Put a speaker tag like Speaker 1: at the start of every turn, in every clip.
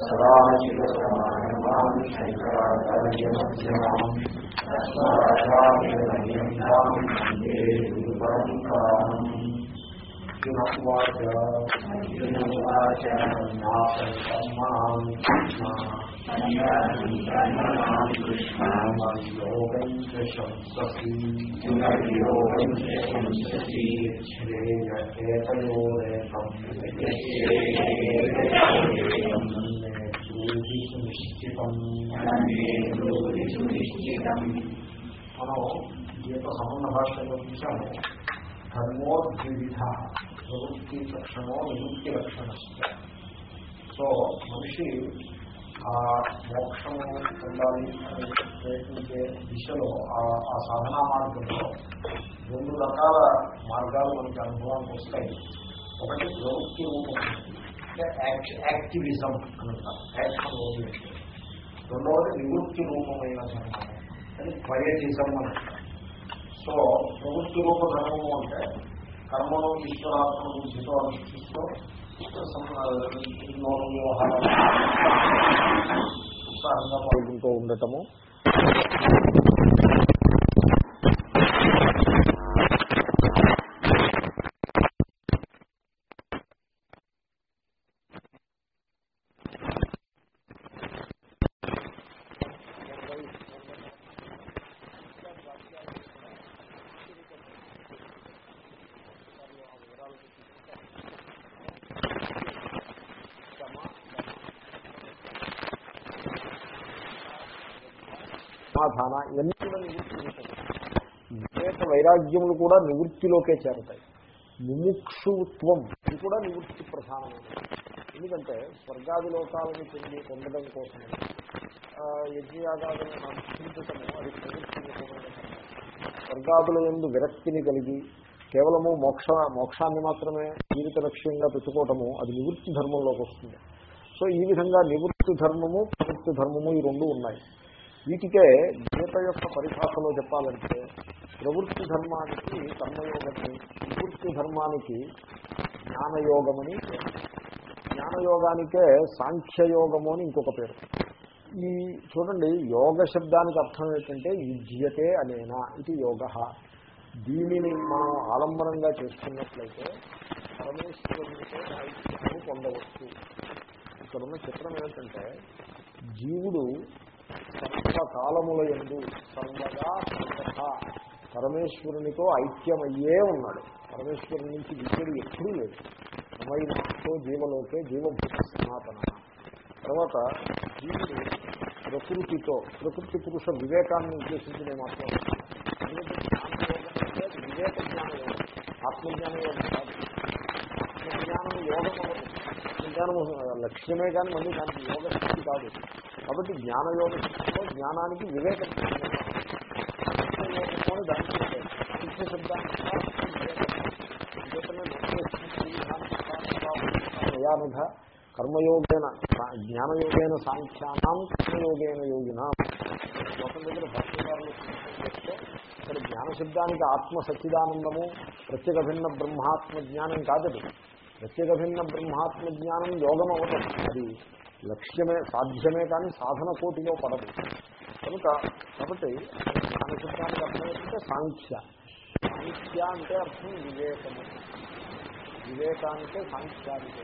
Speaker 1: సదాశివసమానమామి శంకరాచార్యమధ్యమాం తస్మాచార్యమర్యంతాం వందే గురుపరంపరాం వాచ కృష్ణయోగం శంసీ సునిశ్చితం మనం గీత సంబంధ భాషలో చూసాము ధర్మోద్విధ ప్రవృత్తి లక్షణమో నివృత్తి లక్షణ సో మనిషి ఆ మోక్షము పొందాలి అని ప్రయత్నించే దిశలో ఆ సాధనా మార్గంలో రెండు రకాల మార్గాలు మనకి అనుభవానికి వస్తాయి. ఒకటి ప్రవృత్తి రూపం. యాక్టివిజం అంటారు. యాక్షన్ ఓరియంటెడ్ రెండవది నివృత్తి రూపమైన ధర్మం. అది క్వయటిజం అని సో ప్రవృత్తి రూప ధర్మము అంటే కర్మను ఈశ్వరాత్మ బుద్ధితో అనుష్ఠిస్తూ ఉత్సాహంగా పాల్గొంటూ ఉండటము సమాధాన ఇవన్నీ కూడా నివృత్తి వివేక వైరాగ్యములు కూడా నివృత్తిలోకే చేరతాయి. ముముక్షుత్వం ఇది కూడా నివృత్తి ప్రధానమైనది. ఎందుకంటే స్వర్గాది లోకాలను చెంది పొందడం కోసం యజ్ఞయాగాలను అనుష్ఠించటము అది స్వర్గాదుల ఎందు విరక్తిని కలిగి కేవలము మోక్ష మోక్షాన్ని మాత్రమే జీవిత లక్ష్యంగా పెట్టుకోవటము అది నివృత్తి ధర్మంలోకి వస్తుంది. సో ఈ విధంగా నివృత్తి ధర్మము ప్రవృత్తి ధర్మము ఈ రెండు ఉన్నాయి. వీటికే గీత యొక్క పరిభాషలో చెప్పాలంటే ప్రవృత్తి ధర్మానికి కర్మయోగని ప్రవృత్తి ధర్మానికి జ్ఞానయోగమని జ్ఞానయోగానికే సాంఖ్యయోగము అని ఇంకొక పేరు. ఈ చూడండి యోగ శబ్దానికి అర్థం ఏంటంటే యుజ్యతే అనేనా ఇది యోగ. దీనిని మనం ఆలంబనంగా చేసుకున్నట్లయితే పరమేశ్వరునితో ఐక్యము పొందవచ్చు. ఇక్కడ ఉన్న చిత్రం ఏంటంటే జీవుడు సర్వకాలముల ఎందు సర్వదా సర్వథ పరమేశ్వరునితో ఐక్యమయ్యే ఉన్నాడు. పరమేశ్వరుని నుంచి విద్యుడు ఎప్పుడూ లేదు. సమయంతో జీవలోకే జీవభూత సనాతన తర్వాత జీవుడు ప్రకృతితో ప్రకృతి పురుష వివేకాన్ని ఉద్దేశించి నేను మాట్లాడుతున్నాను వివేక జ్ఞాన యోగం ఆత్మజ్ఞాన యోగం కాదు. ఆత్మజ్ఞానం యోగం జ్ఞానం లక్ష్యమే కానీ మళ్ళీ దానికి యోగ కాదు. కాబట్టి జ్ఞానయోగ శక్తిలో జ్ఞానానికి వివేక జ్ఞానం. అని దానికి శిక్ష శబ్దానికి మయానుధ కర్మయోగేన జ్ఞానయోగేన సాంఖ్యానం కర్మయోగేన యోగిన. లోకం దగ్గర భక్తిదారులు చెప్తే ఇక్కడ జ్ఞానశబ్దానికి ఆత్మ సచ్చిదానందము ప్రత్యేక భిన్న బ్రహ్మాత్మ జ్ఞానం కాదది ప్రత్యేక భిన్న బ్రహ్మాత్మ జ్ఞానం యోగం అవటం అది లక్ష్యమే సాధ్యమే కానీ సాధన కోటిలో పడదు. కనుక కాబట్టి జ్ఞానశబ్దానికి అర్థం ఏంటంటే సాంఖ్య. సాంఖ్య అంటే అర్థం వివేకము. వివేకానికే సాంఖ్యానికి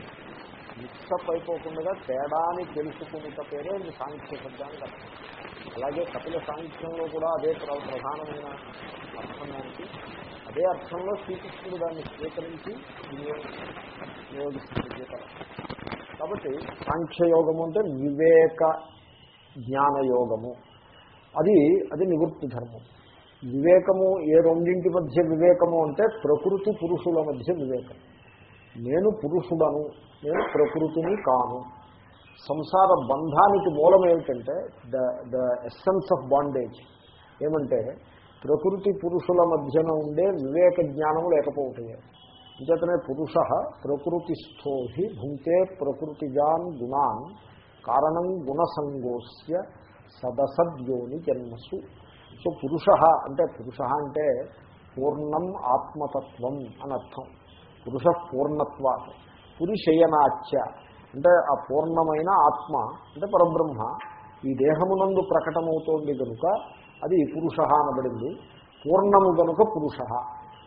Speaker 1: మిక్సప్ అయిపోకుండా తేడాని తెలుసుకునేట పేరే సాంఖ్య శబ్దానికి అర్థం. అలాగే కపిల సాంఖ్యంలో కూడా అదే ప్రధానమైన అర్థం ఉంది. అదే అర్థంలో శ్రీకృష్ణుడు దాన్ని స్వీకరించి వినియోగిస్తుంది గీతలో కాబట్టి సాంఖ్యయోగము అంటే వివేక జ్ఞానయోగము. అది అది నివృత్తి ధర్మం. వివేకము ఏ రెండింటి మధ్య వివేకము అంటే ప్రకృతి పురుషుల మధ్య వివేకం. నేను పురుషుడను నేను ప్రకృతిని కాను. సంసార బంధానికి మూలం ఏమిటంటే the the essence of bondage ఏమంటే ప్రకృతి పురుషుల మధ్యన ఉండే వివేక జ్ఞానము లేకపోతే అంచేతనే పురుష ప్రకృతిస్థో హి భుంతే ప్రకృతిజాన్ గుణాన్ కారణం గుణసంగోస్య సదసద్యోని జన్మసు. సో పురుష అంటే పురుష అంటే పూర్ణం ఆత్మతత్వం అని అర్థం. పురుష పూర్ణత్వ పురుషయనాచ్య అంటే ఆ పూర్ణమైన ఆత్మ అంటే పరబ్రహ్మ ఈ దేహమునందు ప్రకటమవుతోంది కనుక అది పురుష అనబడింది. పూర్ణము కనుక పురుష.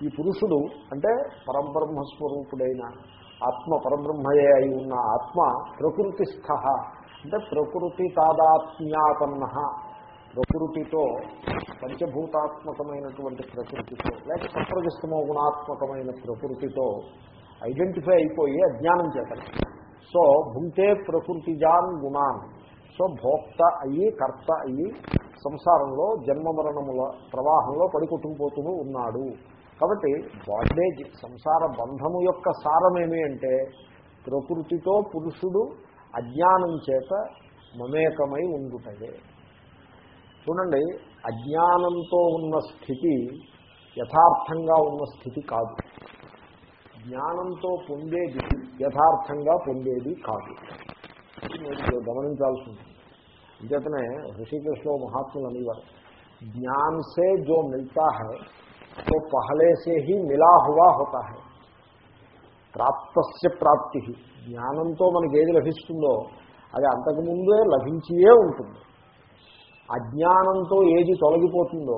Speaker 1: ఈ పురుషుడు అంటే పరబ్రహ్మస్వరూపుడైన ఆత్మ పరబ్రహ్మయే అయి ఉన్న ఆత్మ ప్రకృతి స్థ అంటే ప్రకృతి తాదాత్మ్యాపన్న. ప్రకృతితో పంచభూతాత్మకమైనటువంటి ప్రకృతితో లేక సప్రజస్తమో గుణాత్మకమైన ప్రకృతితో ఐడెంటిఫై అయిపోయి అజ్ఞానం చేతలు సో భుంతే ప్రకృతిజాన్ గుణాన్. సో భోక్త అయ్యి కర్త అయ్యి సంసారంలో జన్మ మరణముల ప్రవాహంలో పడికొట్టుకుపోతూ ఉన్నాడు. కాబట్టి బాండేజ్ సంసార బంధము యొక్క సారమేమి అంటే ప్రకృతితో పురుషుడు అజ్ఞానం చేత మమేకమై ఉండుటదే చూడండి అజ్ఞానంతో ఉన్న స్థితి యథార్థంగా ఉన్న స్థితి కాదు. జ్ఞానంతో పొందేది యథార్థంగా పొందేది కాదు. మీరు గమనించాల్సి ఉంటుంది అంచేతనే ఋషికేశ్లో మహాత్ములు అనేవారు జ్ఞాన్ సే జో మిల్తా హై तो पहले से ही मिला हुआ होता है ప్రాప్తస్య ప్రాప్తి జ్ఞానంతో మనకి ఏది లభిస్తుందో అది అంతకుముందే లభించియే ఉంటుంది అజ్ఞానంతో ఏది తొలగిపోతుందో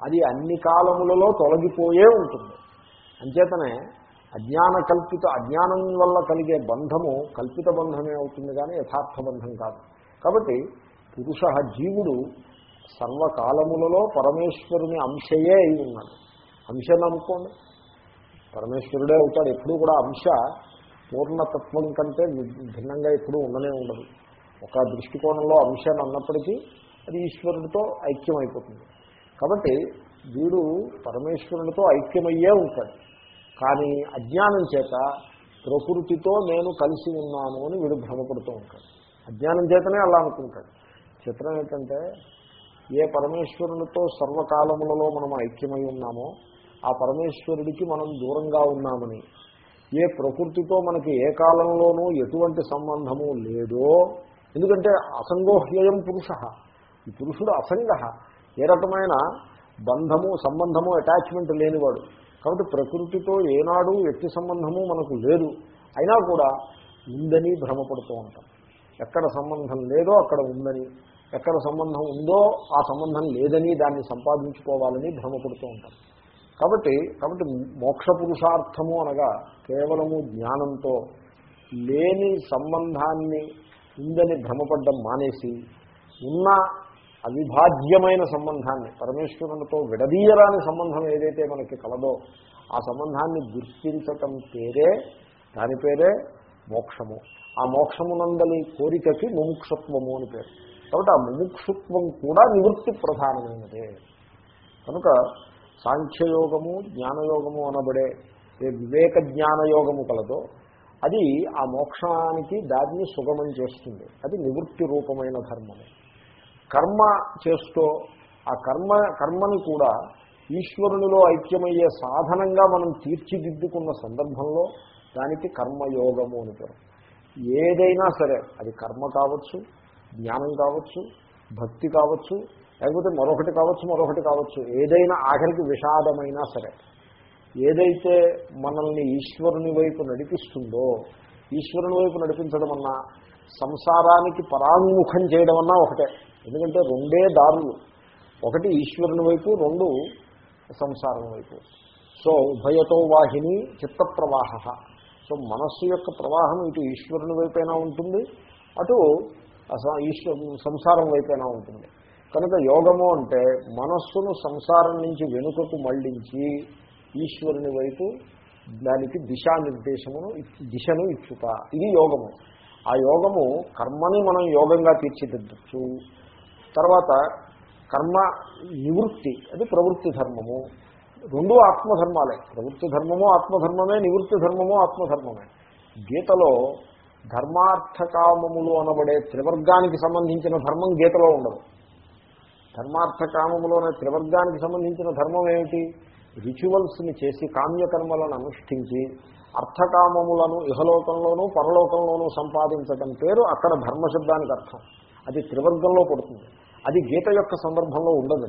Speaker 1: అది అన్ని కాలములలో తొలగిపోయే ఉంటుంది అంచేతనే అజ్ఞాన కల్పిత అజ్ఞానం వల్ల కలిగే బంధము కల్పిత బంధమే అవుతుంది కానీ యథార్థ బంధం కాదు కాబట్టి పురుష జీవుడు సర్వకాలములలో పరమేశ్వరుని అంశయే అయి ఉన్నాడు అంశను అనుకోండి పరమేశ్వరుడే అవుతాడు. ఎప్పుడూ కూడా అంశ పూర్ణతత్వం కంటే భిన్నంగా ఎప్పుడూ ఉండనే ఉండదు. ఒక దృష్టికోణంలో అంశాన్ని అన్నప్పటికీ అది ఈశ్వరుడితో అయిపోతుంది కాబట్టి వీడు పరమేశ్వరునితో ఐక్యమయ్యే ఉంటాడు. కానీ అజ్ఞానం చేత ప్రకృతితో నేను కలిసి ఉన్నాను అని వీడు భ్రమపడుతూ ఉంటాడు. అజ్ఞానం చేతనే అలా అనుకుంటాడు. చిత్రం ఏంటంటే ఏ పరమేశ్వరునితో సర్వకాలములలో మనం ఐక్యమై ఉన్నామో ఆ పరమేశ్వరుడికి మనం దూరంగా ఉన్నామని. ఏ ప్రకృతితో మనకి ఏ కాలంలోనూ ఎటువంటి సంబంధము లేదో. ఎందుకంటే అసంగోహ్యయం పురుష. ఈ పురుషుడు అసంగ. ఏ రకమైన బంధము సంబంధము అటాచ్మెంట్ లేనివాడు. కాబట్టి ప్రకృతితో ఏనాడు ఎట్టి సంబంధము మనకు లేదు. అయినా కూడా ఉందని భ్రమపడుతూ ఉంటాం. ఎక్కడ సంబంధం లేదో అక్కడ ఉందని. ఎక్కడ సంబంధం ఉందో ఆ సంబంధం లేదని దాన్ని సంపాదించుకోవాలని భ్రమపడుతూ ఉంటాం. కాబట్టి కాబట్టి మోక్ష పురుషార్థము అనగా కేవలము జ్ఞానంతో లేని సంబంధాన్ని ఉందని భ్రమపడ్డం మానేసి ఉన్న అవిభాజ్యమైన సంబంధాన్ని పరమేశ్వరునితో విడదీయరాని సంబంధం ఏదైతే మనకి కలదో ఆ సంబంధాన్ని గుర్తించటం పేరే దాని పేరే మోక్షము. ఆ మోక్షమునందలి కోరికకి ముముక్షత్వము అని పేరు. కాబట్టి ఆ ముముక్షుత్వం కూడా నివృత్తి ప్రధానమైనదే. కనుక సాంఖ్యయోగము జ్ఞానయోగము అనబడే ఏ వివేక జ్ఞానయోగము కలదో అది ఆ మోక్షానికి దాన్ని సుగమం చేస్తుంది. అది నివృత్తి రూపమైన ధర్మము. కర్మ చేస్తూ ఆ కర్మ కర్మని కూడా ఈశ్వరునిలో ఐక్యమయ్యే సాధనంగా మనం తీర్చిదిద్దుకున్న సందర్భంలో దానికి కర్మయోగము అని పేరు. ఏదైనా సరే అది కర్మ కావచ్చు జ్ఞానం కావచ్చు భక్తి కావచ్చు లేకపోతే మరొకటి కావచ్చు మరొకటి కావచ్చు. ఏదైనా ఆఖరికి విషాదమైనా సరే ఏదైతే మనల్ని ఈశ్వరుని వైపు నడిపిస్తుందో ఈశ్వరుని వైపు నడిపించడం అన్నా సంసారానికి పరాముఖం చేయడం అన్నా ఒకటే. ఎందుకంటే రెండే దారులు. ఒకటి ఈశ్వరుని వైపు రెండు సంసారం వైపు. సో ఉభయతో వాహిని చిత్త ప్రవాహ సో మనస్సు యొక్క ప్రవాహం ఇటు ఈశ్వరుని వైపైనా ఉంటుంది అటు ఈశ్వ సంసారం వైపైనా ఉంటుంది. కనుక యోగము అంటే మనస్సును సంసారం నుంచి వెనుకకు మళ్ళించి ఈశ్వరుని వైపు దానికి దిశానిర్దేశమును దిశను ఇచ్చుట. ఇది యోగము. ఆ యోగము కర్మని మనం యోగంగా తీర్చిదిద్దచ్చు. తర్వాత కర్మ నివృత్తి అది ప్రవృత్తి ధర్మము. రెండు ఆత్మధర్మాలే. ప్రవృత్తి ధర్మము ఆత్మధర్మమే నివృత్తి ధర్మము ఆత్మధర్మమే. గీతలో ధర్మార్థకామములు అనబడే త్రివర్గానికి సంబంధించిన ధర్మం గీతలో ఉండదు. ధర్మార్థకామములు అనే త్రివర్గానికి సంబంధించిన ధర్మం ఏమిటి? రిచువల్స్ని చేసి కామ్యకర్మలను అనుష్ఠించి అర్థకామములను ఇహలోకంలోనూ పరలోకంలోనూ సంపాదించడం పేరు అక్కడ ధర్మశబ్దానికి అర్థం. అది త్రివర్గంలో పడుతుంది. అది గీత యొక్క సందర్భంలో ఉండదు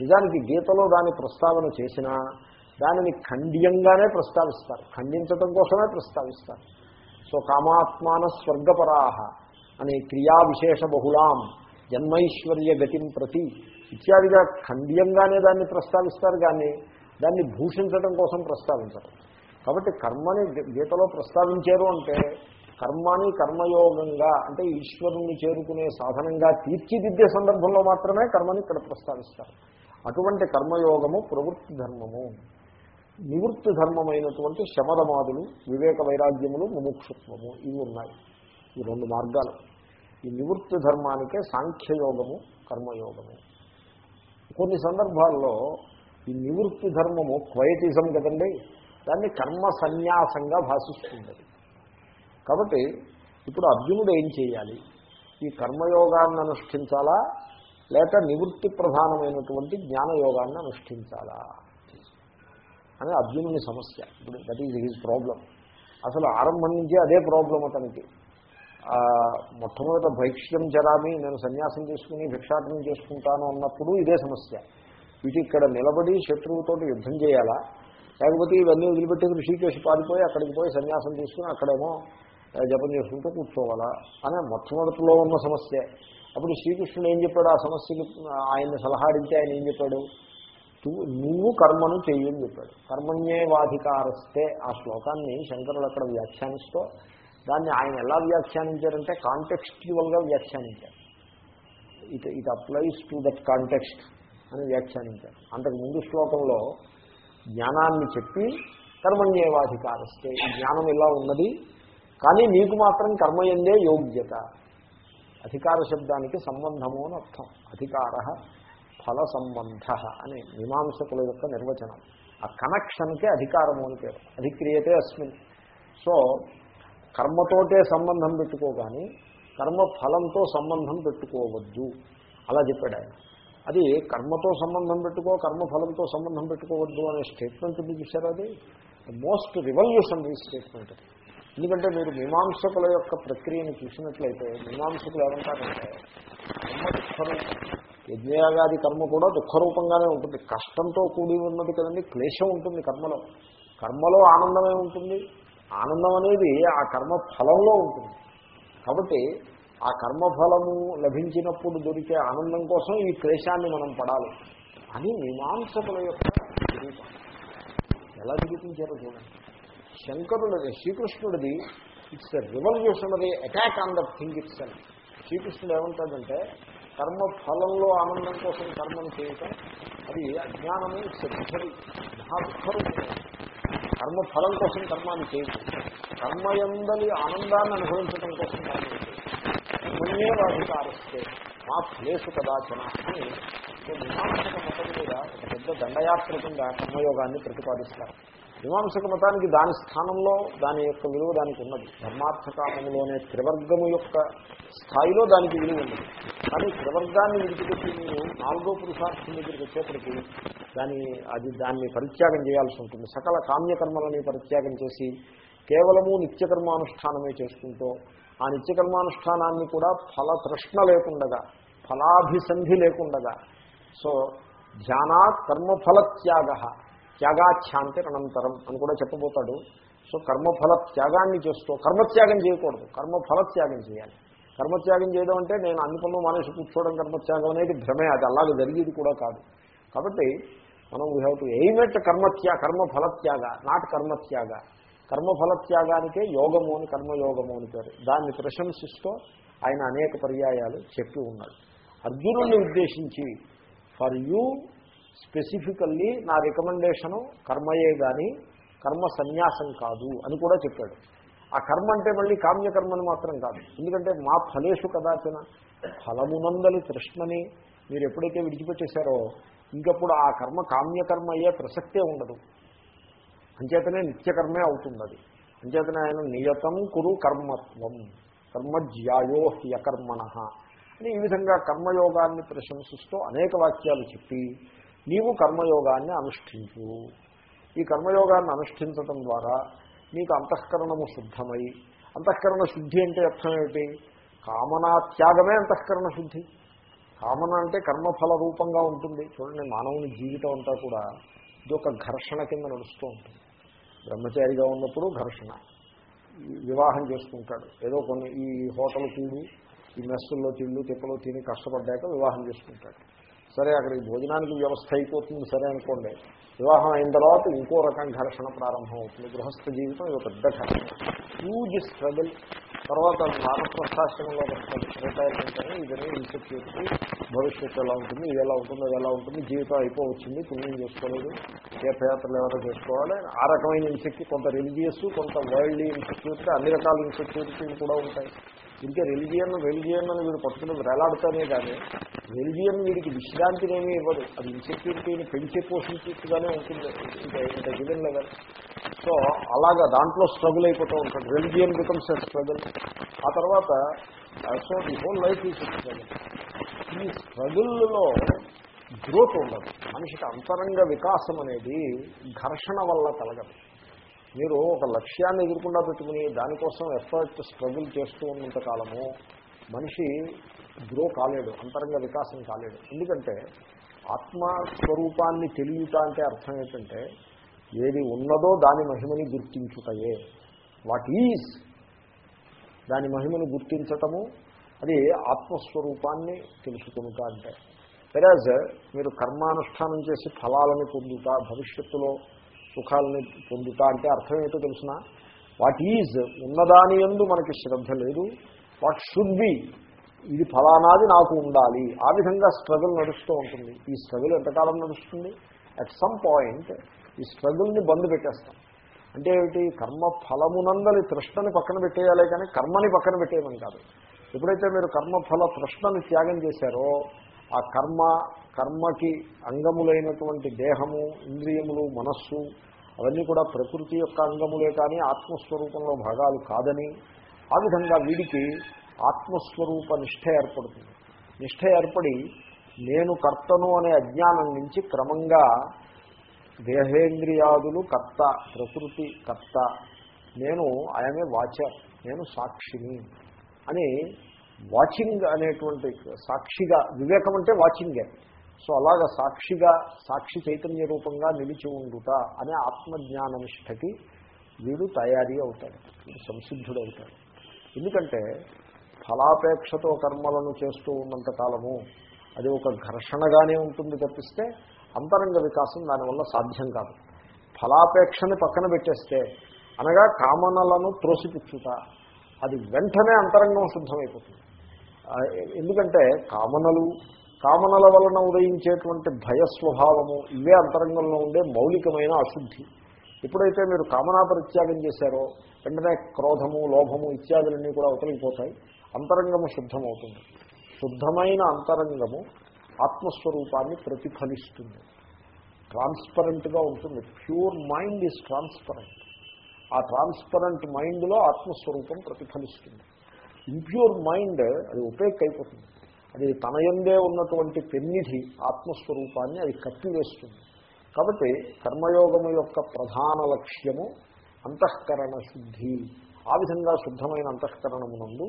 Speaker 1: నిజానికి గీతలో దాని ప్రస్తావన చేసినా దానిని ఖండ్యంగానే ప్రస్తావిస్తారు. ఖండించడం కోసమే ప్రస్తావిస్తారు. సో కామాత్మాన స్వర్గపరాహ అనే క్రియా విశేష బహుళాం జన్మైశ్వర్య గతిం ప్రతి ఇత్యాదిగా ఖండ్యంగానే దాన్ని ప్రస్తావిస్తారు కానీ దాన్ని భూషించడం కోసం ప్రస్తావించరు. కాబట్టి కర్మని గీతలో ప్రస్తావించారు అంటే కర్మని కర్మయోగంగా అంటే ఈశ్వరుణ్ణి చేరుకునే సాధనంగా తీర్చిదిద్దే సందర్భంలో మాత్రమే కర్మని ఇక్కడ ప్రస్తావిస్తారు. అటువంటి కర్మయోగము ప్రవృత్తి ధర్మము. నివృత్తి ధర్మమైనటువంటి శమదమాదులు వివేక వైరాగ్యములు ముముక్షత్వము ఇవి ఉన్నాయి. ఈ రెండు మార్గాలు. ఈ నివృత్తి ధర్మానికే సాంఖ్యయోగము కర్మయోగము. కొన్ని సందర్భాల్లో ఈ నివృత్తి ధర్మము క్వైటిజం కదండి? దాన్ని కర్మ సన్యాసంగా భాషిస్తుంది. కాబట్టి ఇప్పుడు అర్జునుడు ఏం చేయాలి? ఈ కర్మయోగాన్ని అనుష్ఠించాలా? లేక నివృత్తి ప్రధానమైనటువంటి జ్ఞానయోగాన్ని అనుష్ఠించాలా? అని అర్జునుని సమస్య. ఇప్పుడు దట్ ఈజ్ హీజ్ ప్రాబ్లం అసలు ఆరంభం నుంచే అదే ప్రాబ్లం అతనికి. మొట్టమొదట భైక్ష్యం జరామి నేను సన్యాసం తీసుకుని భిక్షాటనం చేసుకుంటాను అన్నప్పుడు ఇదే సమస్య. వీటి ఇక్కడ నిలబడి శత్రువుతో యుద్ధం చేయాలా? లేకపోతే ఇవన్నీ వదిలిపెట్టి ఋషికేశ్ పారిపోయి అక్కడికి పోయి సన్యాసం తీసుకుని అక్కడేమో జపం చేసుకుంటూ కూర్చోవాలా? అనే మొట్టమొదటిలో ఉన్న సమస్య. అప్పుడు శ్రీకృష్ణుడు ఏం చెప్పాడు? ఆ సమస్యకి ఆయన్ని సలహాడించి ఆయన ఏం చెప్పాడు? నువ్వు కర్మను చెయ్యని చెప్పాడు. కర్మణ్యేవాధికారస్తే ఆ శ్లోకాన్ని శంకరులు అక్కడ వ్యాఖ్యానిస్తూ దాన్ని ఆయన ఎలా వ్యాఖ్యానించారంటే కాంటెక్స్చువల్గా వ్యాఖ్యానించారు. It it applies to that context అని వ్యాఖ్యానించారు. అంతకు ముందు శ్లోకంలో జ్ఞానాన్ని చెప్పి కర్మణ్యేవాధికారస్తే జ్ఞానం ఇలా ఉన్నది కానీ నీకు మాత్రం కర్మయందే యోగ్యత. అధికార శబ్దానికి సంబంధము అని అర్థం. అధికార ఫల సంబంధ అని మీమాంసకుల యొక్క నిర్వచనం. ఆ కనెక్షన్కే అధికారము అని పేరు. అధిక్రియతే అస్మిన్. సో కర్మతోటే సంబంధం పెట్టుకోగాని కర్మ ఫలంతో సంబంధం పెట్టుకోవద్దు. అలా చెప్పాడు ఆయన. అది కర్మతో సంబంధం పెట్టుకో కర్మఫలంతో సంబంధం పెట్టుకోవద్దు అనే స్టేట్మెంట్ ఉంది చూసారు అది? మోస్ట్ రివల్యూషనరీ స్టేట్మెంట్ ఎందుకంటే మీరు మీమాంసకుల యొక్క ప్రక్రియను చూసినట్లయితే మీమాంసకులు ఏమంటారంటే కర్మ దుఃఖరూపం యజ్ఞయాగాది కర్మ కూడా దుఃఖరూపంగానే ఉంటుంది. కష్టంతో కూడి ఉన్నది కదండి క్లేశం ఉంటుంది కర్మలో. కర్మలో ఆనందమే ఉంటుంది. ఆనందం అనేది ఆ కర్మ ఫలంలో ఉంటుంది. కాబట్టి ఆ కర్మఫలము లభించినప్పుడు దొరికే ఆనందం కోసం ఈ క్లేశాన్ని మనం పడాలి. అని మీమాంసకుల యొక్క నిరూపణ ఎలా నిరూపించారో చూడండి. శంకరుడిది శ్రీకృష్ణుడిది it's a revolutionary attack on the thing it's అని శ్రీకృష్ణుడు ఏమంటాడంటే కర్మ ఫలంలో ఆనందం కోసం కర్మను చేయటం అది అజ్ఞానము ఇట్స్ మహాభరు కర్మ ఫలం కోసం కర్మాన్ని కర్మ కర్మయందలి ఆనందాన్ని అనుభవించడం కోసం కర్మ కర్మయే అధికారిస్తే మా ప్లేసు కదాచన అని మీమాంసక మతం మీద ఒక పెద్ద దండయాత్ర కింద కర్మయోగాన్ని ప్రతిపాదిస్తారు. మీమాంసక మతానికి దాని స్థానంలో దాని యొక్క విలువ దానికి ఉన్నది. ధర్మార్థకామంలోనే త్రివర్గము యొక్క స్థాయిలో దానికి విలువ ఉన్నది. కానీ త్రివర్గాన్ని విడిచిపెట్టి మీరు నాలుగో పురుషార్థం దగ్గరికి వచ్చేప్పటికీ దాని అది దాన్ని పరిత్యాగం చేయాల్సి ఉంటుంది. సకల కామ్యకర్మలని పరిత్యాగం చేసి కేవలము నిత్యకర్మానుష్ఠానమే చేసుకుంటూ ఆ నిత్యకర్మానుష్ఠానాన్ని కూడా ఫలతృష్ణ లేకుండగా ఫలాభిసంధి లేకుండగా. సో ధ్యానాత్ కర్మఫలత్యాగ త్యాగాఖ్యాంతి అనంతరం అని కూడా చెప్పబోతాడు. సో కర్మఫల త్యాగాన్ని చేస్తూ కర్మత్యాగం చేయకూడదు కర్మఫల త్యాగం చేయాలి. కర్మత్యాగం చేయడం అంటే నేను అన్ని పనులు మానేసి కూర్చోవడం కర్మత్యాగం అనేది భ్రమే అది అలాగే జరిగేది కూడా కాదు. కాబట్టి మనం we have to aim at కర్మత్యా కర్మఫలత్యాగ నాట్ కర్మత్యాగ కర్మఫలత్యాగానికే యోగము అని కర్మయోగము అని పేరు. దాన్ని ప్రశంసిస్తూ ఆయన అనేక పర్యాయాలు చెప్పి ఉన్నాడు. అర్జునుడిని ఉద్దేశించి ఫర్ యూ స్పెసిఫికల్లీ నా రికమెండేషను కర్మయే కానీ కర్మ సన్యాసం కాదు అని కూడా చెప్పాడు. ఆ కర్మ అంటే మళ్ళీ కామ్యకర్మని మాత్రం కాదు. ఎందుకంటే మా ఫలేషు కదాచన ఫలమునందలి తృష్ణని మీరు ఎప్పుడైతే విడిచిపెట్టేశారో ఇంకప్పుడు ఆ కర్మ కామ్యకర్మ అయ్యే ప్రసక్తే ఉండదు. అంచేతనే నిత్యకర్మే అవుతుంది అది అంచేతనే ఆయన నియతం కురు కర్మత్వం. కర్మజ్యాయో హ్యకర్మణ అని ఈ విధంగా కర్మయోగాన్ని ప్రశంసిస్తూ అనేక వాక్యాలు చెప్పి నీవు కర్మయోగాన్ని అనుష్ఠించు. ఈ కర్మయోగాన్ని అనుష్ఠించటం ద్వారా నీకు అంతఃకరణము శుద్ధమై అంతఃకరణ శుద్ధి అంటే అర్థం ఏమిటి? కామనా త్యాగమే అంతఃకరణ శుద్ధి. కామన అంటే కర్మఫల రూపంగా ఉంటుంది. చూడండి మానవుని జీవితం అంతా కూడా ఇది ఒక ఘర్షణ కింద నడుస్తూ ఉంటుంది. బ్రహ్మచారిగా ఉన్నప్పుడు ఘర్షణ. వివాహం చేసుకుంటాడు. ఏదో కొన్ని ఈ హోటల్ కూడు ఈ మెస్సుల్లో తిళ్ళు తిప్పలు తిని కష్టపడ్డాక వివాహం చేసుకుంటాడు. సరే అక్కడికి భోజనానికి వ్యవస్థ అయిపోతుంది. సరే అనుకోండి. వివాహం అయిన తర్వాత ఇంకో రకం ఘర్షణ ప్రారంభం అవుతుంది గృహస్థ జీవితం ఇది ఒక పెద్ద ఘర్షణ. హ్యూజ్ స్ట్రగుల్ తర్వాత మానప్రస్థాశ్రమంలో రిటైర్మెంట్ అని ఇదన్నీ ఇన్సెక్యూరిటీ భవిష్యత్తు ఎలా ఉంటుంది ఇది ఎలా ఉంటుంది అది ఎలా ఉంటుంది జీవితం అయిపోవచ్చింది పుణ్యం చేసుకోలేదు ఏ ప్రయత్నాలు ఎవరో చేసుకోవాలి. ఆ రకమైన ఇన్సెక్యూరిటీ కొంత రిలీజియస్ కొంత వరల్డ్ ఇన్సెక్యూరిటీ అన్ని రకాల ఇన్సెక్యూరిటీలు కూడా ఉంటాయి. ఇంకా రిలిజియన్ రిలిజియన్ అని వీడు పట్టుకుని వేలాడుతానే కానీ రిలిజియన్ వీడికి విశ్రాంతినేమీ ఇవ్వదు. అది ఇన్సెక్యూరిటీని పెంచి పోషించేట్టుగానే ఉంటుంది. ఇంకా ఇంకా గివెన్ లెవెల్ సో అలాగా దాంట్లో స్ట్రగుల్ అయిపోతూ ఉంటుంది రిలిజియన్ బికమ్స్ ఎ స్ట్రగుల్ ఆ తర్వాత so the whole life is struggle ఈ స్ట్రగుల్లో గ్రోత్ ఉండదు. మనిషికి అంతరంగ వికాసం అనేది ఘర్షణ వల్ల కలగదు. మీరు ఒక లక్ష్యాన్ని ఎదుర్కొండా పెట్టుకుని దానికోసం ఎఫర్ట్ స్ట్రగుల్ చేస్తూ ఉన్నంత కాలము మనిషి గ్రో కాలేడు అంతరంగ వికాసం కాలేడు. ఎందుకంటే ఆత్మస్వరూపాన్ని తెలియట అంటే అర్థం ఏంటంటే ఏది ఉన్నదో దాని మహిమని గుర్తించుటయే. వాట్ ఈజ్ దాని మహిమను గుర్తించటము అది ఆత్మస్వరూపాన్ని తెలుసుకునుట అంటే. వెరాజ్ మీరు కర్మానుష్ఠానం చేసి ఫలాలను పొందుట భవిష్యత్తులో సుఖాలని పొందుతా అంటే అర్థం ఏంటో తెలిసిన? వాట్ ఈజ్ ఉన్నదాని ఎందు మనకి శ్రద్ధ లేదు. వాట్ షుడ్ బి ఇది ఫలానాది నాకు ఉండాలి. ఆ విధంగా స్ట్రగుల్ నడుస్తూ ఉంటుంది. ఈ స్ట్రగుల్ ఎంతకాలం నడుస్తుంది? అట్ సమ్ పాయింట్ ఈ స్ట్రగుల్ని బంద్ పెట్టేస్తాం. అంటే ఏమిటి? కర్మ ఫలమునందలి తృష్ణని పక్కన పెట్టేయాలి కానీ కర్మని పక్కన పెట్టేయమని కాదు. ఎప్పుడైతే మీరు కర్మఫల తృష్ణని త్యాగం చేశారో ఆ కర్మ కర్మకి అంగములైనటువంటి దేహము ఇంద్రియములు మనస్సు అవన్నీ కూడా ప్రకృతి యొక్క అంగములే కానీ ఆత్మస్వరూపంలో భాగాలు కాదని ఆ విధంగా వీడికి ఆత్మస్వరూప నిష్ఠ ఏర్పడుతుంది. నిష్ఠ ఏర్పడి నేను కర్తను అనే అజ్ఞానం నుంచి క్రమంగా దేహేంద్రియాదులు కర్త ప్రకృతి కర్త నేను ఆయమే వాచర్ నేను సాక్షిని అని వాచింగ్ అనేటువంటి సాక్షిగా వివేకం అంటే వాచింగే. సో అలాగ సాక్షిగా సాక్షి చైతన్య రూపంగా నిలిచి ఉండుట అనే ఆత్మజ్ఞాన నిష్టకి వీడు తయారీ అవుతాడు సంసిద్ధుడు అవుతాడు ఎందుకంటే ఫలాపేక్షతో కర్మలను చేస్తూ ఉన్నంత కాలము అది ఒక ఘర్షణగానే ఉంటుంది తప్పిస్తే అంతరంగ వికాసం దానివల్ల సాధ్యం కాదు. ఫలాపేక్షని పక్కన పెట్టేస్తే అనగా కామనలను త్రోసిపుచ్చుట అది వెంటనే అంతరంగం శుద్ధమైపోతుంది ఎందుకంటే కామనలు కామనల వలన ఉదయించేటువంటి భయస్వభావము ఇవే అంతరంగంలో ఉండే మౌలికమైన అశుద్ధి. ఎప్పుడైతే మీరు కామనా పరిత్యాగం చేశారో వెంటనే క్రోధము లోభము ఇత్యాదులన్నీ కూడా అవతలిపోతాయి. అంతరంగము శుద్ధమవుతుంది. శుద్ధమైన అంతరంగము ఆత్మస్వరూపాన్ని ప్రతిఫలిస్తుంది. ట్రాన్స్పరెంట్గా ఉంటుంది. Pure mind is transparent. ఆ ట్రాన్స్పరెంట్ మైండ్లో ఆత్మస్వరూపం ప్రతిఫలిస్తుంది. ఇంప్యూర్ మైండ్ అది ఉపేక్ అయిపోతుంది అది తనయందే ఉన్నటువంటి పెన్నిధి ఆత్మస్వరూపాన్ని అది కప్పివేస్తుంది. కాబట్టి కర్మయోగము యొక్క ప్రధాన లక్ష్యము అంతఃకరణ శుద్ధి. ఆ విధంగా శుద్ధమైన అంతఃకరణమునందు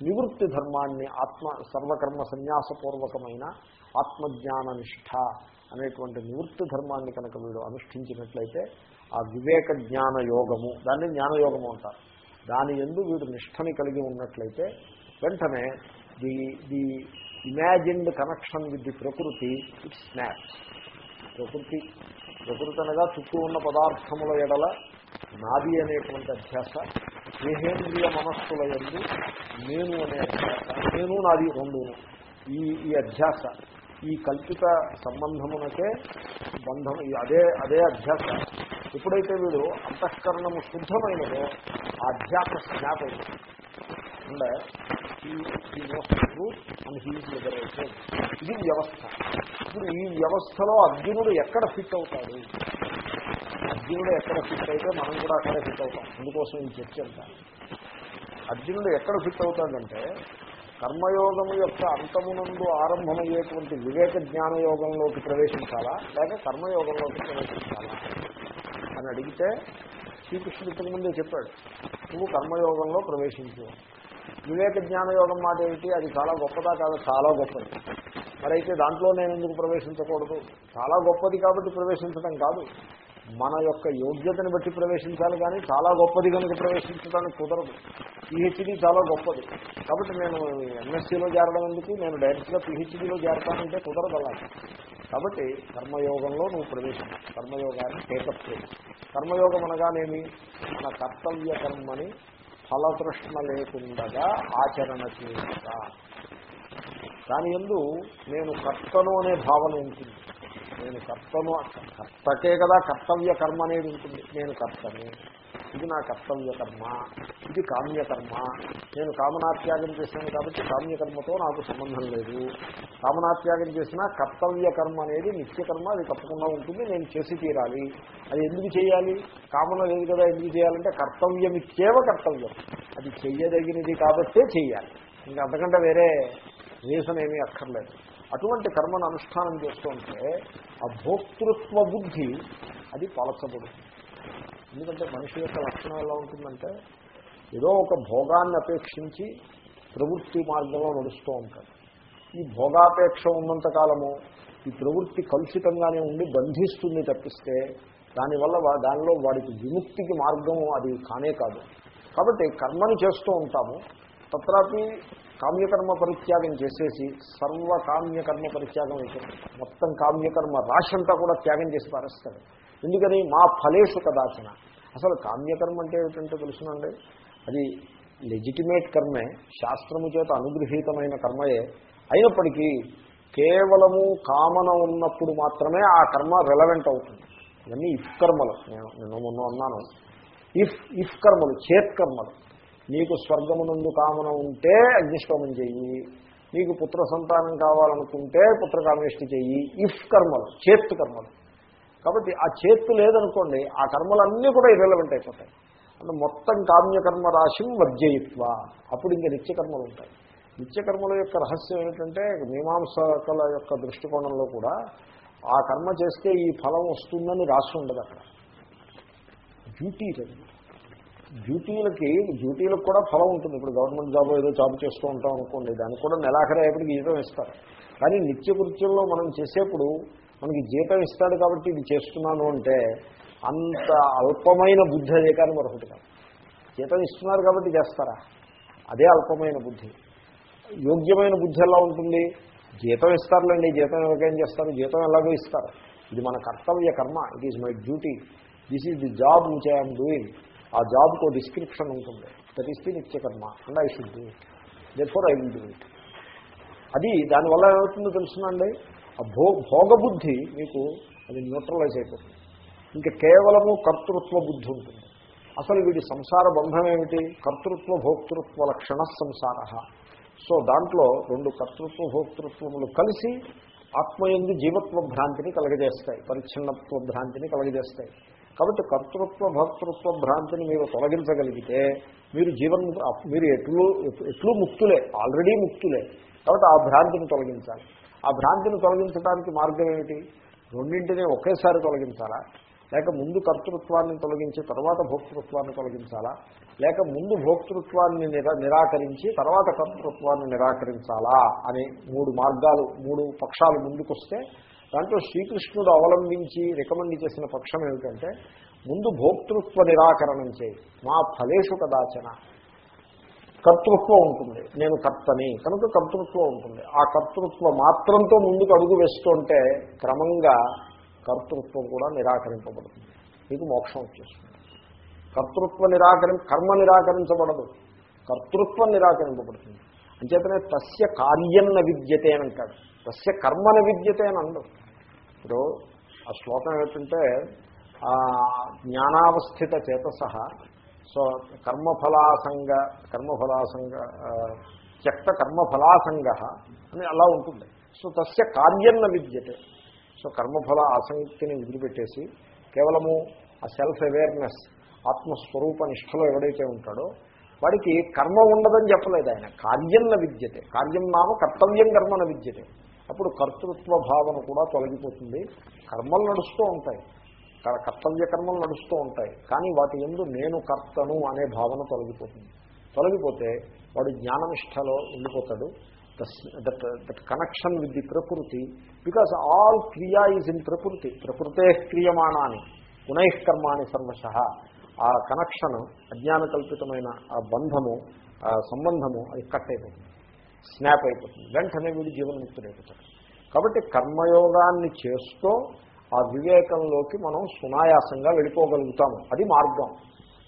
Speaker 1: నివృత్తి ధర్మాన్ని ఆత్మ సర్వకర్మ సన్యాసపూర్వకమైన ఆత్మజ్ఞాన నిష్ఠ అనేటువంటి నివృత్తి ధర్మాన్ని కనుక వీడు అనుష్ఠించినట్లయితే ఆ వివేక జ్ఞాన యోగము దాన్ని జ్ఞానయోగము అంటారు. దాని ఎందు వీడు నిష్టని కలిగి ఉన్నట్లయితే వెంటనే the the imagined connection with the ప్రకృతి ఇట్ స్నాప్స్ ప్రకృతి ప్రకృతి అనగా చుట్టూ ఉన్న పదార్థముల ఎడల నాది అనేటువంటి అధ్యాస దేహేంద్రియ మనస్సుల ఎందు నేను అనే అధ్యాస నేను నాది రెండు. ఈ ఈ అధ్యాస ఈ కల్పిత సంబంధమునకే బంధం అదే అదే అధ్యాస ఎప్పుడైతే వీడు అంతఃకరణము శుద్ధమైనదో ఆ అధ్యాస స్నాప్ అంటే ట్రూత్ అండ్ లిబరేటెడ్ ఇది వ్యవస్థ. ఇప్పుడు ఈ వ్యవస్థలో అర్జునుడు ఎక్కడ ఫిట్ అవుతాడు? అర్జునుడు ఎక్కడ ఫిట్ అయితే మనం కూడా అక్కడ ఫిట్ అవుతాం. అందుకోసం ఈ చర్చ అంతా అర్జునుడు ఎక్కడ ఫిట్ అవుతాడంటే కర్మయోగము యొక్క అంతమునందు ఆరంభమయ్యేటువంటి వివేక జ్ఞానయోగంలోకి ప్రవేశించాలా? లేక కర్మయోగంలోకి ప్రవేశించాలా? అని అడిగితే శ్రీకృష్ణుడు ఇంతకుముందే చెప్పాడు నువ్వు కర్మయోగంలో ప్రవేశించు. వివేక జ్ఞానయోగం మాట ఏమిటి? అది చాలా గొప్పదా కాదు చాలా గొప్పది. మరైతే దాంట్లో నేను ఎందుకు ప్రవేశించకూడదు? చాలా గొప్పది కాబట్టి ప్రవేశించడం కాదు. మన యొక్క యోగ్యతని బట్టి ప్రవేశించాలి కానీ చాలా గొప్పది కనుక ప్రవేశించడానికి కుదరదు. పిహెచ్డీ చాలా గొప్పది. కాబట్టి నేను ఎంఎస్సీలో చేరడం ఎందుకు? నేను డైరెక్ట్గా పిహెచ్డీలో చేరతానంటే కుదరదు అలాగే కాబట్టి కర్మయోగంలో నువ్వు ప్రవేశం కర్మయోగాన్ని టేకప్ చేయి. కర్మయోగం అనగానేమి? మన కర్తవ్య కర్మని ఫలతృష్ణ లేకుండగా ఆచరణ చేయుట. దాని ఎందు నేను కర్తను అనే భావన ఉంటుంది. నేను కర్తను కర్తకే కదా కర్తవ్య కర్మ అనేది ఉంటుంది. నేను కర్తను. ఇది నా కర్తవ్య కర్మ ఇది కామ్యకర్మ. నేను కామనాత్యాగం చేశాను కాబట్టి కామ్యకర్మతో నాకు సంబంధం లేదు. కామనాత్యాగం చేసినా కర్తవ్య కర్మ అనేది నిత్యకర్మ అది తప్పకుండా ఉంటుంది నేను చేసి తీరాలి. అది ఎందుకు చేయాలి? కామన లేదు కదా ఎందుకు చేయాలంటే కర్తవ్యం ఇచ్చేవ కర్తవ్యం. అది చెయ్యదగినది కాబట్టే చేయాలి ఇంకా అంతకంటే వేరే రీజన్ ఏమీ అక్కర్లేదు. అటువంటి కర్మను అనుష్ఠానం చేస్తుంటే ఆ భోక్తృత్వ బుద్ధి అది పలచబడుతుంది. ఎందుకంటే మనిషి యొక్క లక్షణం ఎలా ఉంటుందంటే ఏదో ఒక భోగాన్ని అపేక్షించి ప్రవృత్తి మార్గంలో నడుస్తూ ఉంటాడు. ఈ భోగాపేక్ష ఉన్నంత కాలము ఈ ప్రవృత్తి కలుషితంగానే ఉండి బంధిస్తుంది తప్పిస్తే దానివల్ల దానిలో వాడికి విముక్తికి మార్గము అది కానే కాదు. కాబట్టి కర్మను చేస్తూ ఉంటాము. తత్రాపి కామ్యకర్మ పరిత్యాగం చేసేసి సర్వ కామ్యకర్మ పరిత్యాగం అయిపోతుంది. మొత్తం కామ్యకర్మ రాశంతా కూడా త్యాగం చేసి పారేస్తాడు. ఎందుకని మా ఫలేషు కదాచన. అసలు కామ్యకర్మ అంటే ఏమిటంటే తెలుసునండి? అది లెజిటిమేట్ కర్మే శాస్త్రము చేత అనుగృహీతమైన కర్మయే. అయినప్పటికీ కేవలము కామన ఉన్నప్పుడు మాత్రమే ఆ కర్మ రెలవెంట్ అవుతుంది. ఇవన్నీ ఇఫ్ కర్మలు. నేను నిన్న మొన్న అన్నాను. ఇఫ్ ఇఫ్ కర్మలు చేత్ కర్మలు. నీకు స్వర్గమునందు కామన ఉంటే అగ్నిష్టమం చెయ్యి. నీకు పుత్ర సంతానం కావాలనుకుంటే పుత్రకామేష్టి చెయ్యి. ఇఫ్ కర్మలు చేత్ కర్మలు. కాబట్టి ఆ చేత్తు లేదనుకోండి ఆ కర్మలన్నీ కూడా ఇర్రెలవెంట్ అయిపోతాయి. అంటే మొత్తం కామ్యకర్మ రాశి వర్జయిత్వ. అప్పుడు ఇంకా నిత్యకర్మలు ఉంటాయి. నిత్యకర్మల యొక్క రహస్యం ఏమిటంటే మీమాంసకల యొక్క దృష్టికోణంలో కూడా ఆ కర్మ చేస్తే ఈ ఫలం వస్తుందని రాసి ఉండదు అక్కడ. డ్యూటీ డ్యూటీలకి డ్యూటీలకు కూడా ఫలం ఉంటుంది. ఇప్పుడు గవర్నమెంట్ జాబ్ ఏదో జాబ్ చేస్తూ ఉంటాం అనుకోండి దానికి కూడా నెలాఖరి అయ్యేప్పటికి జీతం ఇస్తారు. కానీ నిత్య కృత్యంలో మనం చేసేప్పుడు మనకి జీతం ఇస్తాడు కాబట్టి ఇది చేస్తున్నాను అంటే అంత అల్పమైన బుద్ధి అదే కానీ మరొకటి కాదు. జీతం ఇస్తున్నారు కాబట్టి చేస్తారా? అదే అల్పమైన బుద్ధి. యోగ్యమైన బుద్ధి ఎలా ఉంటుంది? జీతం ఇస్తారులేండి జీతం ఎవరికేం చేస్తారు? జీతం ఎలాగో ఇస్తారు. ఇది మన కర్తవ్య కర్మ it is my duty this is the job which I'm doing ఆ జాబ్కు డిస్క్రిప్షన్ ఉంటుంది. That is the నిత్యకర్మ and I should do it therefore I will do it అది దానివల్ల ఏమవుతుందో తెలుసునండి ఆ భో భోగబుద్ధి మీకు అది న్యూట్రలైజ్ అయిపోతుంది. ఇంకా కేవలము కర్తృత్వ బుద్ధి ఉంటుంది. అసలు వీడి సంసార బంధం ఏమిటి? కర్తృత్వ భోక్తృత్వ లక్షణ సంసార. సో దాంట్లో రెండు కర్తృత్వ భోక్తృత్వములు కలిసి ఆత్మయందు జీవత్వ భ్రాంతిని కలగజేస్తాయి. పరిచ్ఛిన్నత్వ భ్రాంతిని కలగజేస్తాయి. కాబట్టి కర్తృత్వ భక్తృత్వ భ్రాంతిని మీరు తొలగించగలిగితే మీరు జీవన్ మీరు ఎట్లు ఎట్లు ముక్తులే ఆల్రెడీ ముక్తులే. కాబట్టి ఆ భ్రాంతిని తొలగించాలి. ఆ భ్రాంతిని తొలగించడానికి మార్గం ఏమిటి? రెండింటినీ ఒకేసారి తొలగించాలా? లేక ముందు కర్తృత్వాన్ని తొలగించి తర్వాత భోక్తృత్వాన్ని తొలగించాలా? లేక ముందు భోక్తృత్వాన్ని నిరాకరించి తర్వాత కర్తృత్వాన్ని నిరాకరించాలా? అనే మూడు మార్గాలు మూడు పక్షాలు ముందుకొస్తే దాంట్లో శ్రీకృష్ణుడు అవలంబించి రికమెండ్ చేసిన పక్షం ఏమిటంటే ముందు భోక్తృత్వ నిరాకరణం చేయి. మా ఫలేషు కదాచన. కర్తృత్వం ఉంటుంది. నేను కర్తని. కనుక కర్తృత్వం ఉంటుంది. ఆ కర్తృత్వ మాత్రంతో ముందుకు అడుగు వేస్తుంటే క్రమంగా కర్తృత్వం కూడా నిరాకరింపబడుతుంది. మీకు మోక్షం వచ్చేస్తుంది. కర్తృత్వ నిరాకరి కర్మ నిరాకరించబడదు. కర్తృత్వం నిరాకరింపబడుతుంది. అంచేతనే తస్య కార్యన్న విద్యతే అని అంటాడు. తస్య కర్మన విద్యతే అని అండు ఇప్పుడు ఆ శ్లోకం ఏంటంటే జ్ఞానావస్థిత జ్ఞానావస్థిత సహా సో కర్మఫలాసంగ కర్మఫలాసంగ త్యక్త కర్మఫలాసంగ అని అలా ఉంటుంది. సో తస్య కార్యన్న విద్యతే. సో కర్మఫల ఆసక్తిని వదిలిపెట్టేసి కేవలము ఆ సెల్ఫ్ అవేర్నెస్ ఆత్మస్వరూప నిష్ఠలో ఎవడైతే ఉంటాడో వాడికి కర్మ ఉండదని చెప్పలేదు ఆయన. కార్యంన విద్యతే. కార్యం నామ కర్తవ్యం కర్మన విద్యతే. అప్పుడు కర్తృత్వ భావన కూడా తొలగిపోతుంది. కర్మలు నడుస్తూ ఉంటాయి. కర్తవ్య కర్మలు నడుస్తూ ఉంటాయి. కానీ వాటి ఎందు నేను కర్తను అనే భావన తొలగిపోతుంది. తొలగిపోతే వాడు జ్ఞాననిష్టలో ఉండిపోతాడు. That that connection with the ప్రకృతి బికాస్ ఆల్ క్రియా ఈజ్ ఇన్ ప్రకృతి ప్రకృతే క్రియమాణాన్ని గుణైకర్మాణి సర్వశ ఆ కనెక్షన్ అజ్ఞాన కల్పితమైన ఆ బంధము ఆ సంబంధము అది కట్ అయిపోతుంది. స్నాప్ అయిపోతుంది. వెంటనే వీడు జీవన్ముక్తుడైపోతాడు కాబట్టి కర్మయోగాన్ని చేస్తూ ఆ వివేకంలోకి మనం సునాయాసంగా వెళ్ళిపోగలుగుతాము. అది మార్గం.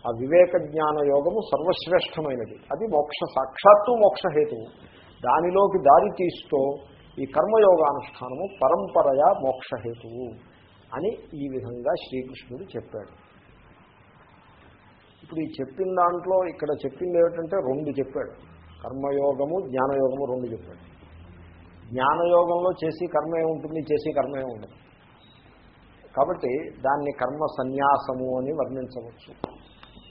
Speaker 1: ఆ వివేక జ్ఞాన యోగము సర్వశ్రేష్టమైనది. అది మోక్ష సాక్షాత్తు మోక్షహేతువు దానిలోకి దారి తీస్తూ ఈ కర్మయోగానుష్ఠానము పరంపరయా మోక్షహేతువు అని ఈ విధంగా శ్రీకృష్ణుడు చెప్పాడు. ఇప్పుడు ఈ చెప్పిన దాంట్లో ఇక్కడ చెప్పింది ఏమిటంటే రెండు చెప్పాడు. కర్మయోగము జ్ఞానయోగము రెండు చెప్పాడు. జ్ఞానయోగంలో చేసి కర్మ ఏముంటుంది? చేసి కర్మ ఏముండదు. కాబట్టి దాన్ని కర్మ సన్యాసము అని వర్ణించవచ్చు.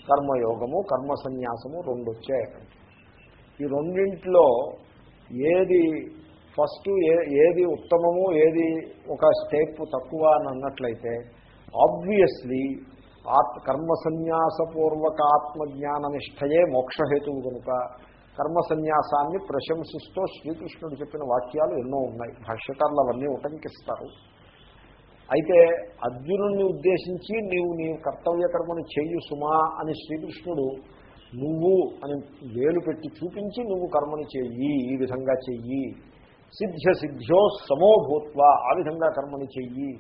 Speaker 1: కర్మయోగము కర్మ సన్యాసము రెండు వచ్చాయి ఈ రెండింటిలో ఏది ఫస్ట్ ఏ ఏది ఉత్తమము ఏది ఒక స్టెప్ తక్కువ అని అన్నట్లయితే ఆబ్వియస్లీ ఆత్ కర్మ సన్యాసపూర్వక ఆత్మజ్ఞాన నిష్టయే మోక్షహేతువు కనుక కర్మ సన్యాసాన్ని ప్రశంసిస్తూ శ్రీకృష్ణుడు చెప్పిన వాక్యాలు ఎన్నో ఉన్నాయి. భాష్యకారులు అవన్నీ ఉటంకిస్తారు. అయితే అర్జునుడిని ఉద్దేశించి నీవు నీ కర్తవ్య కర్మను చేయు సుమా అని శ్రీకృష్ణుడు నువ్వు అని వేలు పెట్టి చూపించి నువ్వు కర్మను చెయ్యి ఈ విధంగా చెయ్యి. సిద్ధ్య సిద్ధ్యో సమోభూత్వ ఆ విధంగా కర్మను చెయ్యి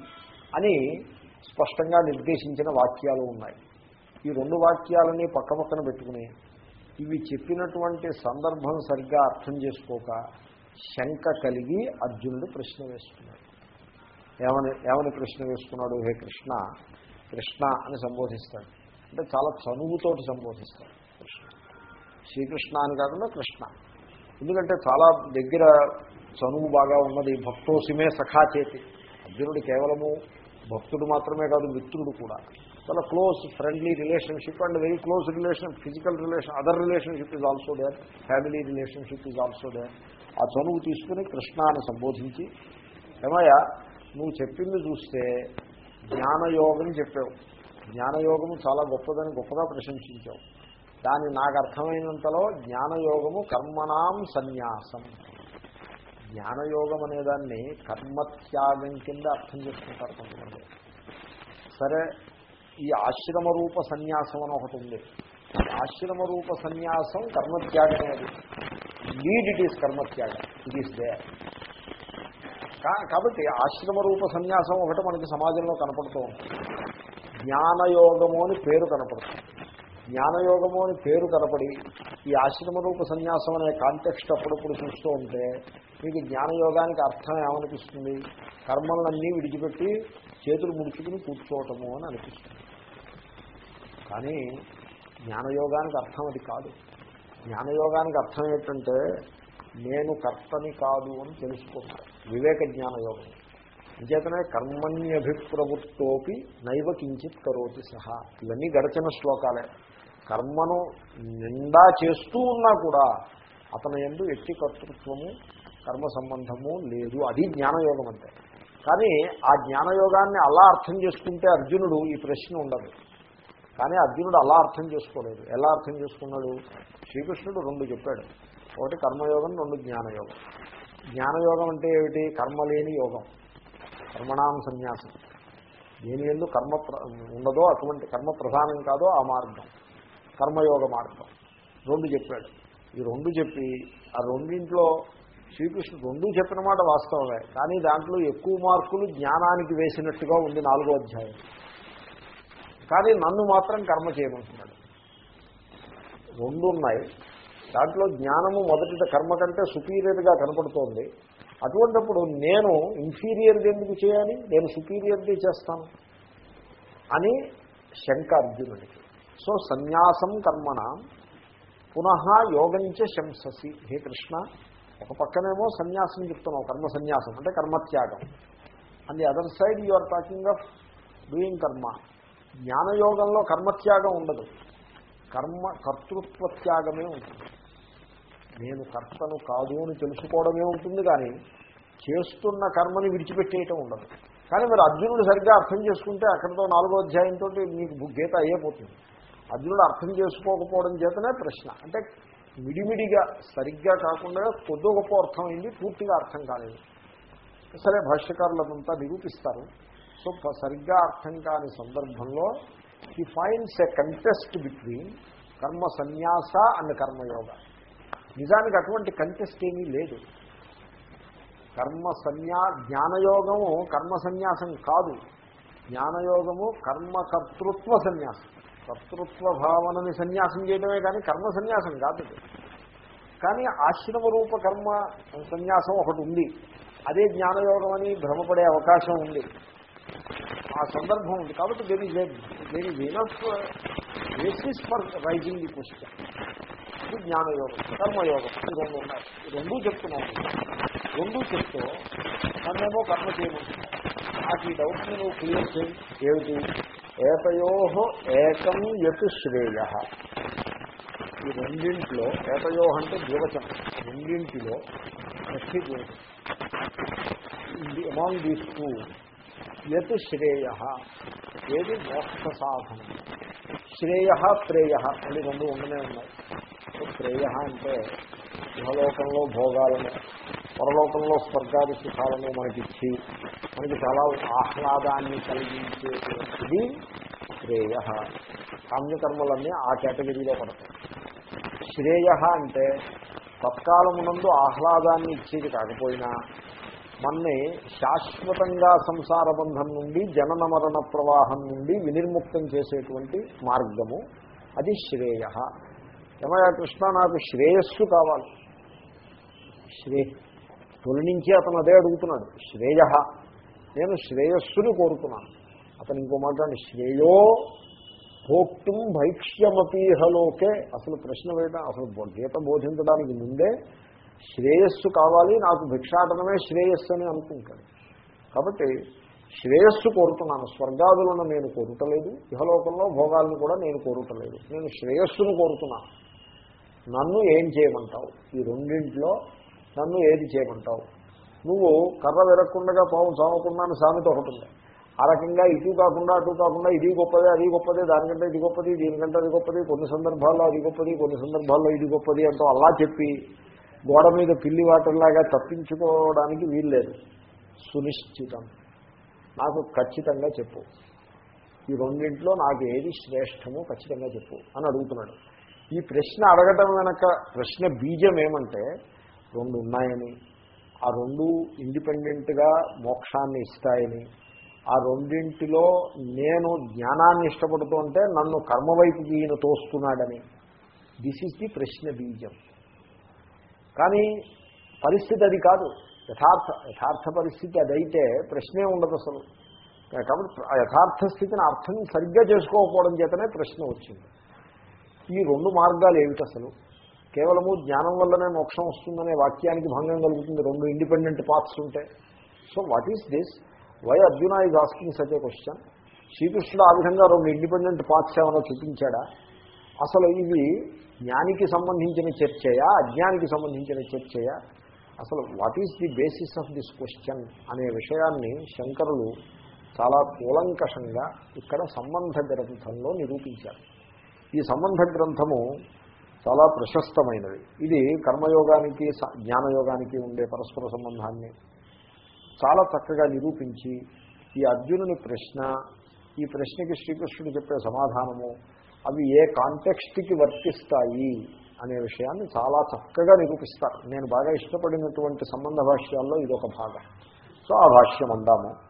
Speaker 1: అని స్పష్టంగా నిర్దేశించిన వాక్యాలు ఉన్నాయి. ఈ రెండు వాక్యాలని పక్క పక్కన పెట్టుకుని ఇవి చెప్పినటువంటి సందర్భం సరిగ్గా అర్థం చేసుకోక శంక కలిగి అర్జునుడు ప్రశ్న వేస్తున్నాడు. ఏమని ఏమని ప్రశ్న వేసుకున్నాడు? హే కృష్ణ కృష్ణ అని సంబోధిస్తాడు. అంటే చాలా చనువుతోటి సంబోధిస్తాడు కృష్ణ. శ్రీకృష్ణ అని కాకుండా కృష్ణ. ఎందుకంటే చాలా దగ్గర చనువు బాగా ఉన్నది. భక్తోసిమే సఖాచేతి అర్జునుడు కేవలము భక్తుడు మాత్రమే కాదు మిత్రుడు కూడా. చాలా close friendly relationship and very close relation physical relation other relationship is also there. Family relationship is also there. ఆ చనువు తీసుకుని కృష్ణ అని సంబోధించి ఏమయ్యా నువ్వు చెప్పింది చూస్తే జ్ఞానయోగం చెప్పావు. జ్ఞానయోగము చాలా గొప్పదని గొప్పగా ప్రశంసించావు. దాని నాకు అర్థమైనంతలో జ్ఞానయోగము కర్మణాం సన్యాసం. జ్ఞానయోగం అనేదాన్ని కర్మత్యాగం కింద అర్థం చేసుకుంటారు కొంతమంది. సరే ఈ ఆశ్రమ రూప సన్యాసం అని ఒకటి ఉంది. ఆశ్రమ రూప సన్యాసం కర్మత్యాగం అది. లీడ్ ఇట్ ఈస్ కర్మత్యాగం. ఇట్ ఈస్ దే కాబట్టి ఆశ్రమ రూప సన్యాసం ఒకటి మనకి సమాజంలో కనపడుతూ ఉంటుంది. జ్ఞానయోగము అని పేరు కనపడుతుంది. జ్ఞానయోగము అని పేరు కనపడి ఈ ఆశ్రమ రూప సన్యాసం అనే కాంటెక్స్ట్ అప్పుడప్పుడు చూస్తూ ఉంటే మీకు జ్ఞానయోగానికి అర్థం ఏమనిపిస్తుంది? కర్మలన్నీ విడిచిపెట్టి చేతులు ముడుచుకుని కూర్చోవటము అని అనిపిస్తుంది. కానీ జ్ఞానయోగానికి అర్థం అది కాదు. జ్ఞానయోగానికి అర్థం ఏంటంటే నేను కర్తని కాదు అని తెలుసుకుంటాను వివేక జ్ఞానయోగం. అంచేతనే కర్మణ్యభిప్రవృత్తోపి నైవ కించిత్ కరోతి సహా. ఇవన్నీ గడచిన శ్లోకాలే. కర్మను నిండా చేస్తూ ఉన్నా కూడా అతని ఎందు ఎట్టి కర్తృత్వము కర్మ సంబంధము లేదు. అది జ్ఞానయోగం అంటే కానీ ఆ జ్ఞానయోగాన్ని అలా అర్థం చేసుకుంటే అర్జునుడు ఈ ప్రశ్న ఉండదు. కానీ అర్జునుడు అలా అర్థం చేసుకోలేదు. ఎలా అర్థం చేసుకున్నాడు? శ్రీకృష్ణుడు రెండు చెప్పాడు. ఒకటి కర్మయోగం రెండు జ్ఞానయోగం. జ్ఞానయోగం అంటే ఏమిటి? కర్మ లేని యోగం. కర్మణాం సన్యాసం. దేని ఎందు కర్మ ఉండదో అటువంటి కర్మ ప్రధానం కాదో ఆ మార్గం. కర్మయోగ మార్గం. రెండు చెప్పాడు. ఈ రెండు చెప్పి ఆ రెండింట్లో శ్రీకృష్ణుడు రెండు చెప్పిన మాట వాస్తవమే. కానీ దాంట్లో ఎక్కువ మార్కులు జ్ఞానానికి వేసినట్టుగా ఉంది నాలుగో అధ్యాయం. కానీ నన్ను మాత్రం కర్మ చేయమంటున్నాడు. రెండు ఉన్నాయి. దాంట్లో జ్ఞానము మొదటి కర్మ కంటే సుపీరియర్గా కనపడుతోంది. అటువంటిప్పుడు నేను ఇన్ఫీరియర్గా ఎందుకు చేయాలి? నేను సుపీరియర్ది చేస్తాను అని శంక అర్జునుడికి. సో సన్యాసం కర్మణ పునః యోగంచ శంససి. హే కృష్ణ ఒక పక్కనేమో సన్యాసం చెప్తున్నావు కర్మ సన్యాసం అంటే కర్మత్యాగం. And the other side you are talking of doing కర్మ జ్ఞానయోగంలో కర్మత్యాగం ఉండదు. కర్మ కర్తృత్వ త్యాగమే ఉంటుంది. నేను కర్తను కాదు అని తెలుసుకోవడమే ఉంటుంది కానీ చేస్తున్న కర్మని విడిచిపెట్టేయటం ఉండదు. కానీ మరి అర్జునుడు సరిగ్గా అర్థం చేసుకుంటే అక్కడితో నాలుగో అధ్యాయంతో మీకు గీత అయ్యేపోతుంది. అర్జునుడు అర్థం చేసుకోకపోవడం చేతనే ప్రశ్న. అంటే మిడిమిడిగా సరిగ్గా కాకుండా కొద్ది గొప్ప అర్థమైంది పూర్తిగా అర్థం కాలేదు. సరే భాష్యకారులంతా నిరూపిస్తారు. సో సరిగ్గా అర్థం కాని సందర్భంలో he finds a contest between కర్మ సన్యాస అండ్ కర్మయోగ. నిజానికి అటువంటి కంటెస్ట్ ఏమీ లేదు. కర్మ సన్యా జ్ఞానయోగము కర్మ సన్యాసం కాదు. జ్ఞానయోగము కర్మకర్తృత్వ సన్యాసం. కర్తృత్వ భావనని సన్యాసం చేయడమే కానీ కర్మ సన్యాసం కాదు. కానీ ఆశ్రమ రూప కర్మ సన్యాసం ఒకటి ఉంది. అదే జ్ఞానయోగం అని భ్రమపడే అవకాశం ఉంది. ఆ సందర్భం ఉంది. కాబట్టి there is there is enough basis for raising the question ఇది జ్ఞానయోగం కర్మయోగం ఈ రెండు ఉన్నాయి. ఈ రెండూ చెప్తున్నాను. రెండూ చెప్తూ నన్నేమో కర్మ చేయమంటున్నాను నాకు ఈ డౌట్ నువ్వు క్లియర్ చేయి. ఏమిటి? ఏతయో ఏకం యత్ శ్రేయ. ఈ రెండింటిలో ఏతయో అంటే జీవచనం రెండింటిలో ప్రసిద్ధి అమాంగ్ దీస్ టూ యత్ శ్రేయ. ఏది మోక్ష సాధనం. శ్రేయ ప్రేయ అని రెండు ఉండనే ఉన్నాయి. శ్రేయ అంటే గృహలోకంలో భోగాలను పరలోకంలో స్వర్గాది సుఖాలను మనకిచ్చి మనకి చాలా ఆహ్లాదాన్ని కలిగించేటువంటిది శ్రేయ. కామ్యకర్మలన్నీ ఆ కేటగిరీలో పడతాయి. శ్రేయ అంటే తత్కాలమునందు ఆహ్లాదాన్ని ఇచ్చేది కాకపోయినా మన్ని శాశ్వతంగా సంసార బంధం నుండి జనన మరణ ప్రవాహం నుండి వినిర్ముక్తం చేసేటువంటి మార్గము అది శ్రేయ. ఏమయ్యా కృష్ణ నాకు శ్రేయస్సు కావాలి. శ్రే తొలి నుంచి అతను అదే అడుగుతున్నాడు. శ్రేయ. నేను శ్రేయస్సుని కోరుతున్నాను. అతను ఇంకో మాట్లాడి శ్రేయో భోక్తుం భైక్ష్యమపీహలోకే. అసలు ప్రశ్న వేయడం అసలు గీత బోధించడానికి ముందే శ్రేయస్సు కావాలి నాకు భిక్షాటనమే శ్రేయస్సు అని అనుకుంటాడు. కాబట్టి శ్రేయస్సు కోరుతున్నాను స్వర్గాదులను నేను కోరుటలేదు ఇహలోకంలో భోగాలను కూడా నేను కోరుటలేదు. నేను శ్రేయస్సును కోరుతున్నాను. నన్ను ఏం చేయమంటావు? ఈ రెండింటిలో నన్ను ఏది చేయమంటావు? నువ్వు కర్ర విరక్కుండా పాము చావకుండా అని సామెత ఒకటి ఉంది. ఆ రకంగా ఇటు కాకుండా అటు కాకుండా ఇది గొప్పది అది గొప్పది దానికంటే ఇది గొప్పది దీనికంటే అది గొప్పది కొన్ని సందర్భాల్లో అది గొప్పది కొన్ని సందర్భాల్లో ఇది గొప్పది అంటూ అలా చెప్పి గోడ మీద పిల్లి వాటర్లాగా తప్పించుకోవడానికి వీల్లేదు. సునిశ్చితం. నాకు ఖచ్చితంగా చెప్పు. ఈ రెండింటిలో నాకు ఏది శ్రేష్టమో ఖచ్చితంగా చెప్పు అని అడుగుతున్నాడు. ఈ ప్రశ్న అడగటం వెనక ప్రశ్న బీజం ఏమంటే రెండు ఉన్నాయని ఆ రెండు ఇండిపెండెంట్గా మోక్షాన్ని ఇస్తాయని ఆ రెండింటిలో నేను జ్ఞానాన్ని ఇష్టపడుతూ ఉంటే నన్ను కర్మవైపు ఈయన తోస్తున్నాడని. దిస్ ఈజ్ ది ప్రశ్న బీజం. కానీ పరిస్థితి అది కాదు. యథార్థ యథార్థ పరిస్థితి అదైతే ప్రశ్నే ఉండదు అసలు. కాబట్టి యథార్థ స్థితిని అర్థం సరిగ్గా చేసుకోకపోవడం చేతనే ప్రశ్న వచ్చింది. ఈ రెండు మార్గాలు ఏమిటి అసలు? కేవలము జ్ఞానం వల్లనే మోక్షం వస్తుందనే వాక్యానికి భంగం కలుగుతుంది. రెండు ఇండిపెండెంట్ పాత్స్ ఉంటే. So what is this why Arjuna is asking such a question శ్రీకృష్ణుడు ఆ విధంగా రెండు ఇండిపెండెంట్ పాత్స్ ఏమైనా చూపించాడా? అసలు ఇవి జ్ఞానికి సంబంధించిన చర్చయా? అజ్ఞానికి సంబంధించిన చర్చయా? అసలు what is the basis of this question అనే విషయాన్ని శంకరులు చాలా కూలంకషంగా ఇక్కడ సంబంధ గ్రంథంలో నిరూపించారు. ఈ సంబంధ గ్రంథము చాలా ప్రశస్తమైనది. ఇది కర్మయోగానికి స- జ్ఞానయోగానికి ఉండే పరస్పర సంబంధాన్ని చాలా చక్కగా నిరూపించి ఈ అర్జునుని ప్రశ్న ఈ ప్రశ్నకి శ్రీకృష్ణుడు చెప్పే సమాధానము అవి ఏ కాంటెక్స్ట్కి వర్తిస్తాయి అనే విషయాన్ని చాలా చక్కగా నిరూపిస్తారు. నేను బాగా ఇష్టపడినటువంటి సంబంధ భాష్యాల్లో ఇదొక భాగం. సో ఆ భాష్యం అందాము.